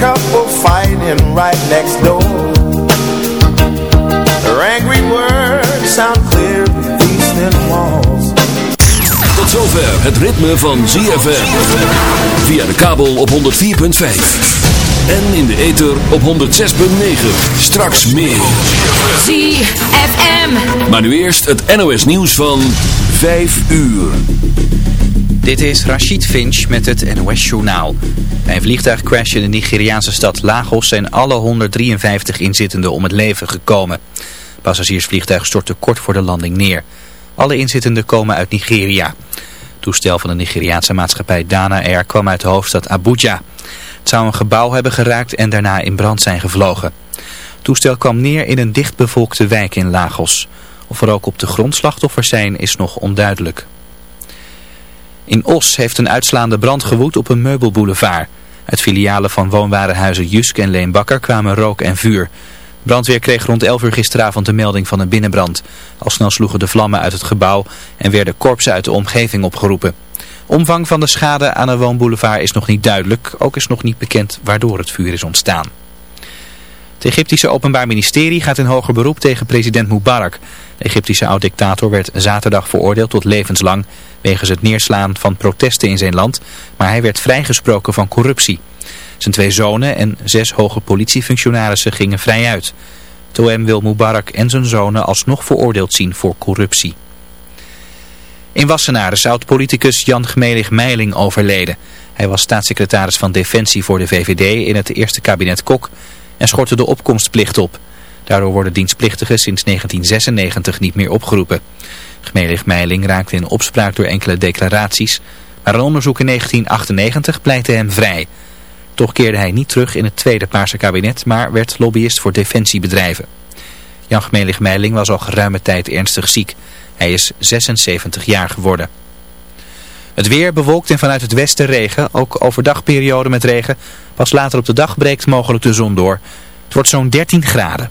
couple fighting right next door Their angry words sound clear these thin walls Tot zover het ritme van ZFM Via de kabel op 104.5 en in de ether op 106.9. Straks meer. ZFM. Maar nu eerst het NOS nieuws van 5 uur. Dit is Rashid Finch met het NOS Journaal. Bij een vliegtuigcrash in de Nigeriaanse stad Lagos zijn alle 153 inzittenden om het leven gekomen. Passagiersvliegtuig stortte kort voor de landing neer. Alle inzittenden komen uit Nigeria. Het toestel van de Nigeriaanse maatschappij Dana Air kwam uit de hoofdstad Abuja. Het zou een gebouw hebben geraakt en daarna in brand zijn gevlogen. Het toestel kwam neer in een dichtbevolkte wijk in Lagos. Of er ook op de grond slachtoffers zijn is nog onduidelijk. In Os heeft een uitslaande brand gewoed op een meubelboulevard. Uit filialen van woonwarenhuizen Jusk en Leen Bakker kwamen rook en vuur. Brandweer kreeg rond 11 uur gisteravond de melding van een binnenbrand. Al snel sloegen de vlammen uit het gebouw en werden korpsen uit de omgeving opgeroepen. Omvang van de schade aan de woonboulevard is nog niet duidelijk. Ook is nog niet bekend waardoor het vuur is ontstaan. Het Egyptische Openbaar Ministerie gaat in hoger beroep tegen president Mubarak. De Egyptische oud-dictator werd zaterdag veroordeeld tot levenslang wegens het neerslaan van protesten in zijn land, maar hij werd vrijgesproken van corruptie. Zijn twee zonen en zes hoge politiefunctionarissen gingen vrij uit. Het wil Mubarak en zijn zonen alsnog veroordeeld zien voor corruptie. In Wassenaar is oud-politicus Jan Gmelig Meiling overleden. Hij was staatssecretaris van Defensie voor de VVD in het eerste kabinet Kok en schortte de opkomstplicht op. Daardoor worden dienstplichtigen sinds 1996 niet meer opgeroepen. Gmelig Meiling raakte in opspraak door enkele declaraties, maar een onderzoek in 1998 pleitte hem vrij. Toch keerde hij niet terug in het tweede Paarse kabinet, maar werd lobbyist voor defensiebedrijven. Jan Gmelig Meiling was al geruime tijd ernstig ziek. Hij is 76 jaar geworden. Het weer bewolkt en vanuit het westen regen, ook overdag periode met regen. Pas later op de dag breekt mogelijk de zon door. Het wordt zo'n 13 graden.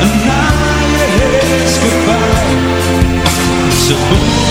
The night is goodbye. So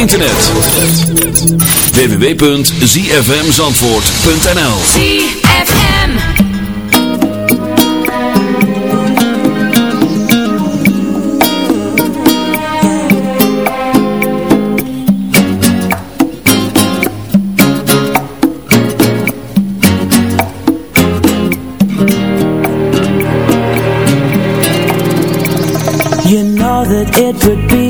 internet. www.zfmzandvoort.nl ZFM You know that it would be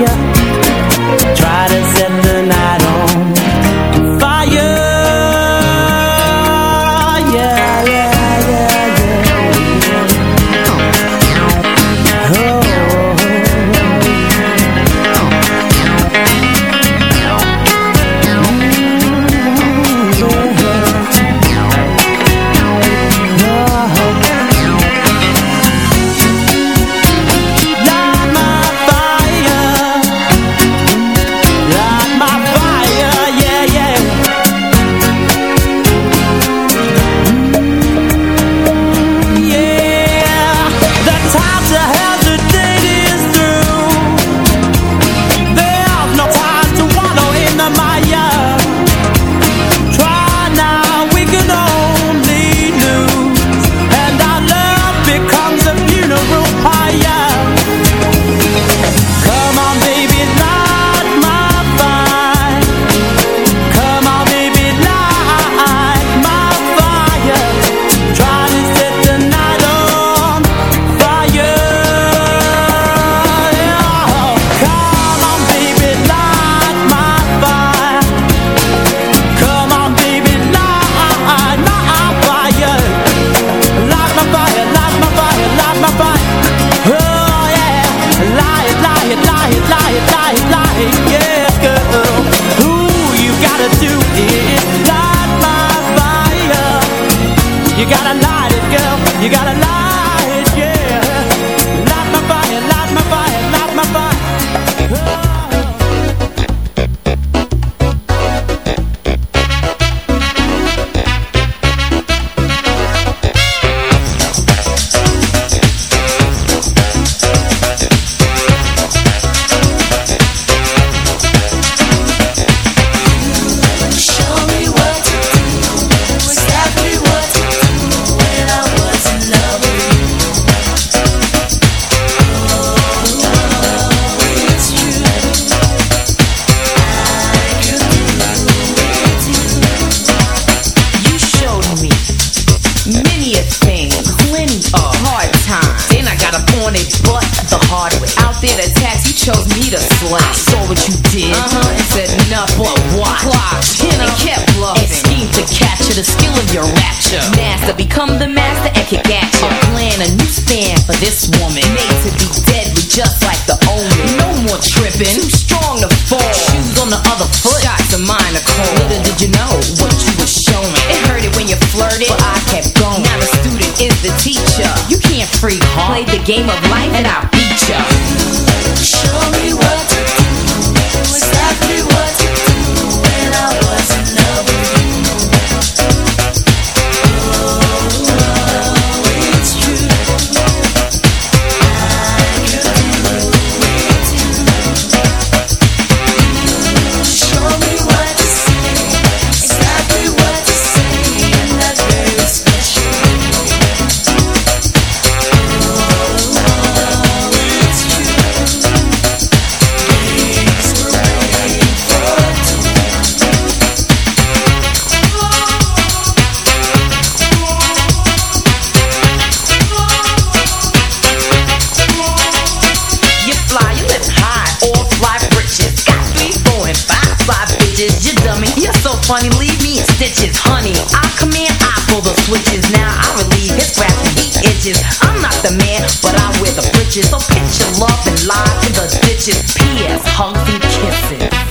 funny, leave me in stitches. Honey, I command, I pull the switches. Now I relieve his graph he itches. I'm not the man, but I wear the britches. So pitch your love and lie in the ditches. P.S. Hugs kisses.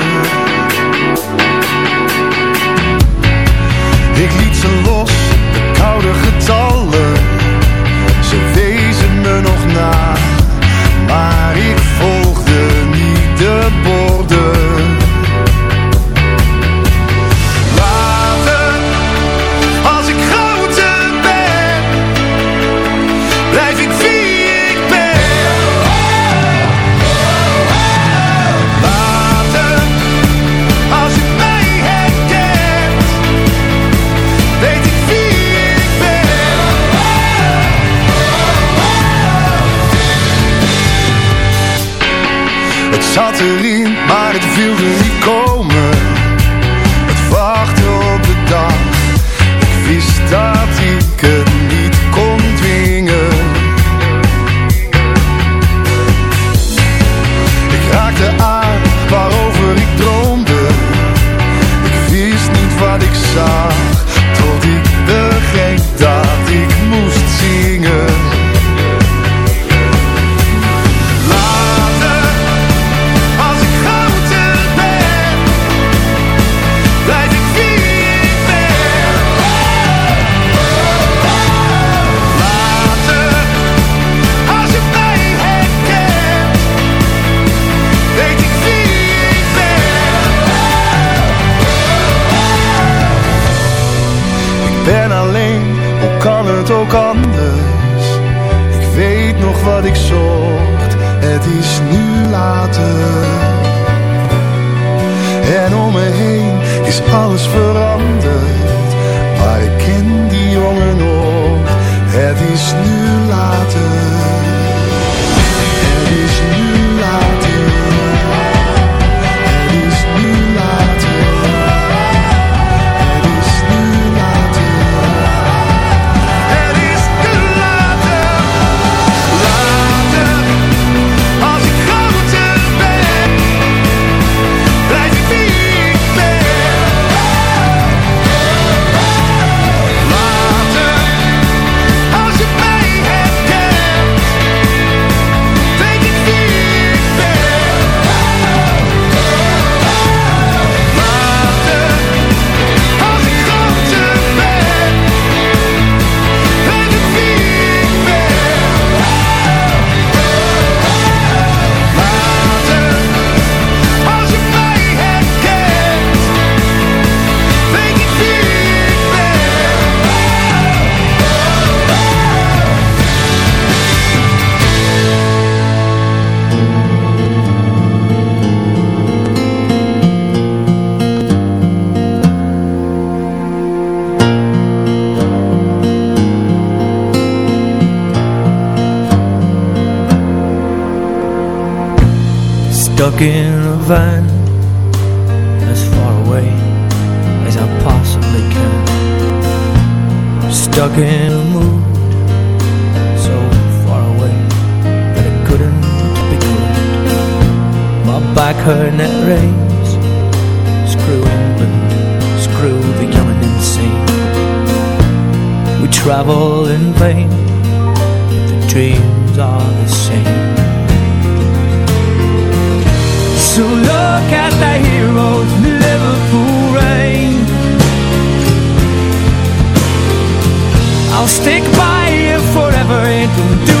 Fire forever. It will do.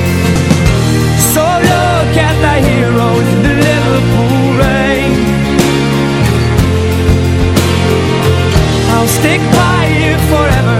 heroes the Liverpool rain. I'll stick by you forever,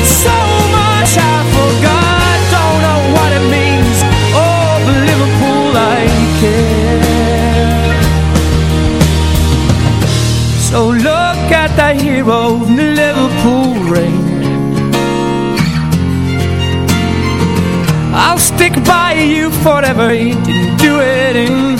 clever, he didn't do it in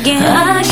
again. again.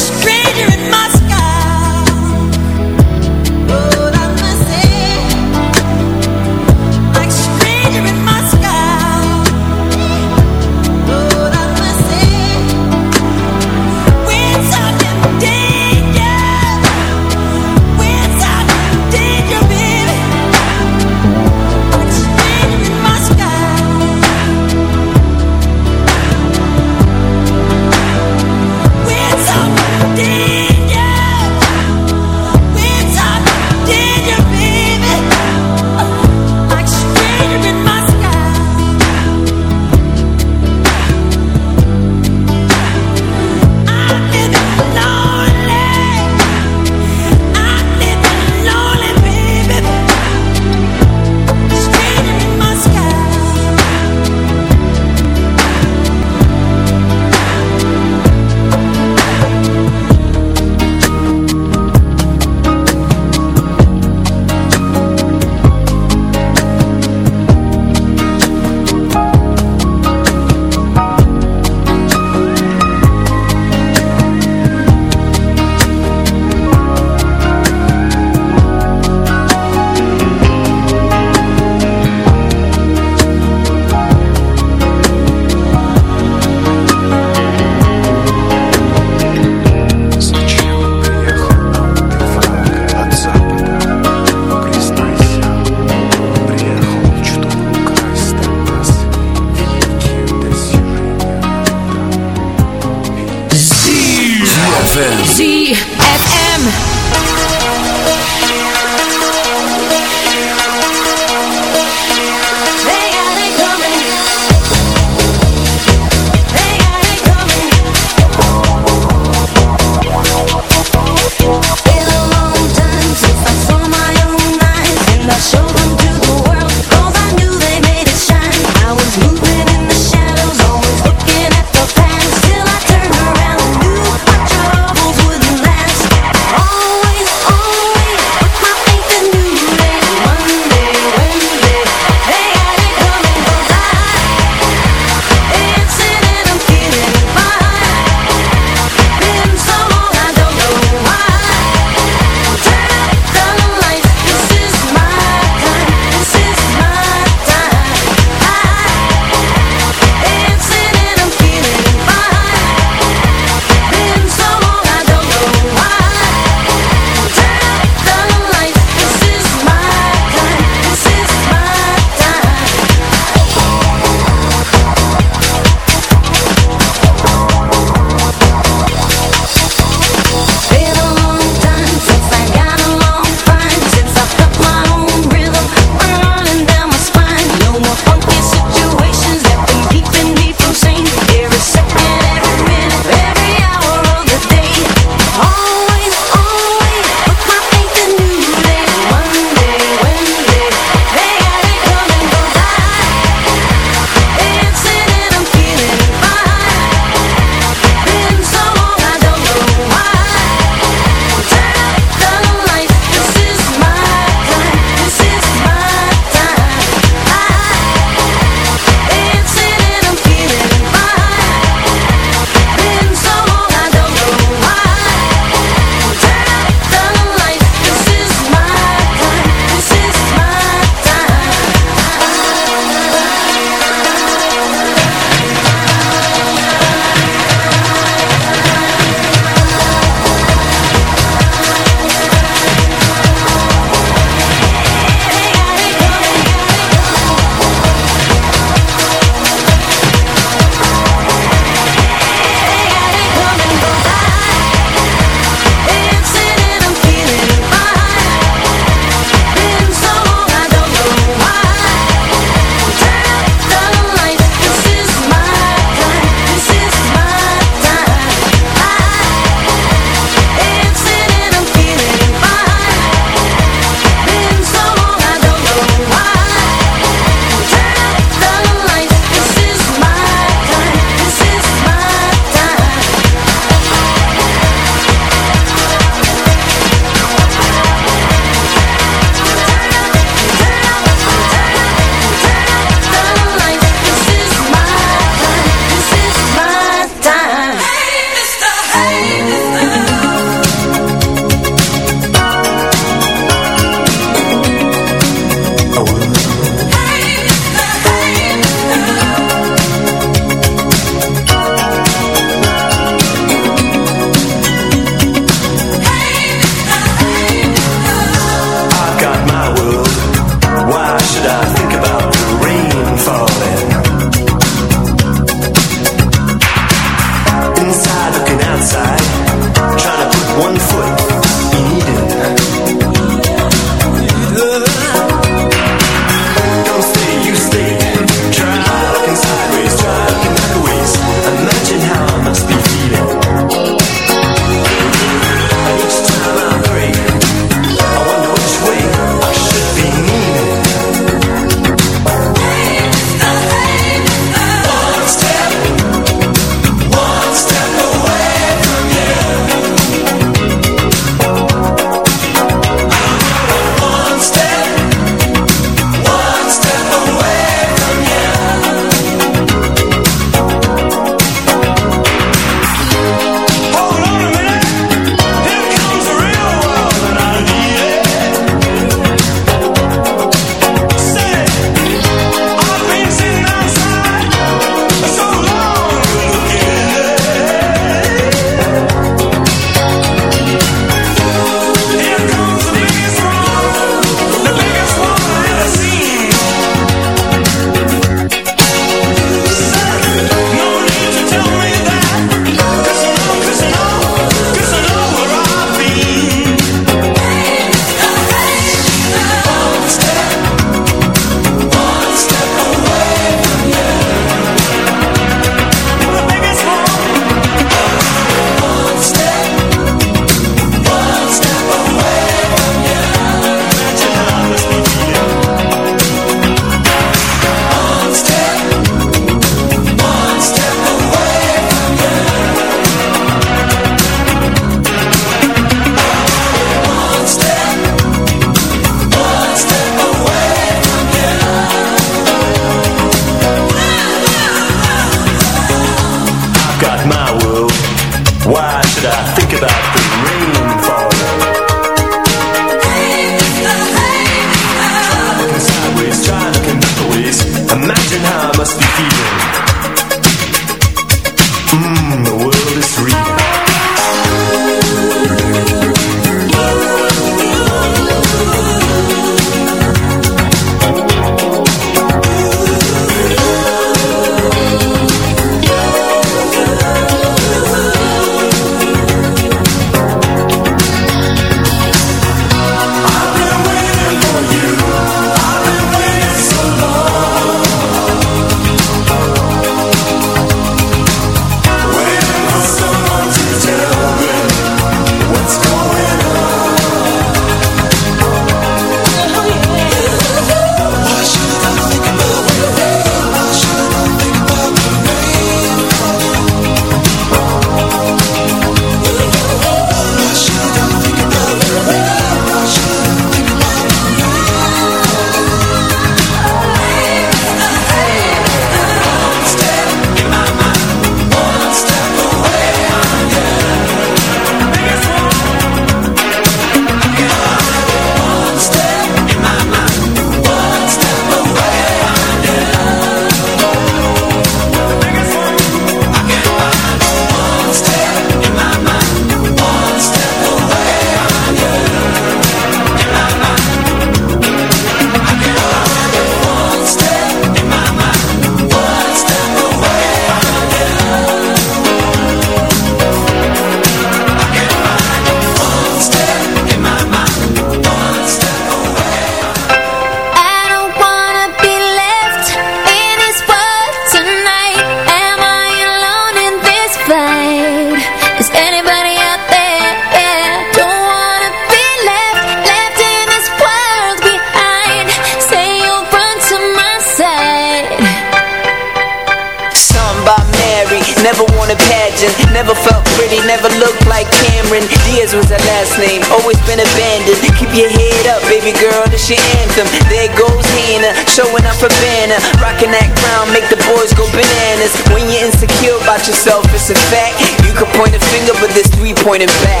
Pointing back.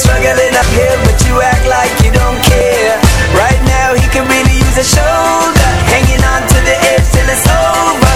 struggling uphill, but you act like you don't care. Right now, he could really use a shoulder, hanging on to the edge till it's over.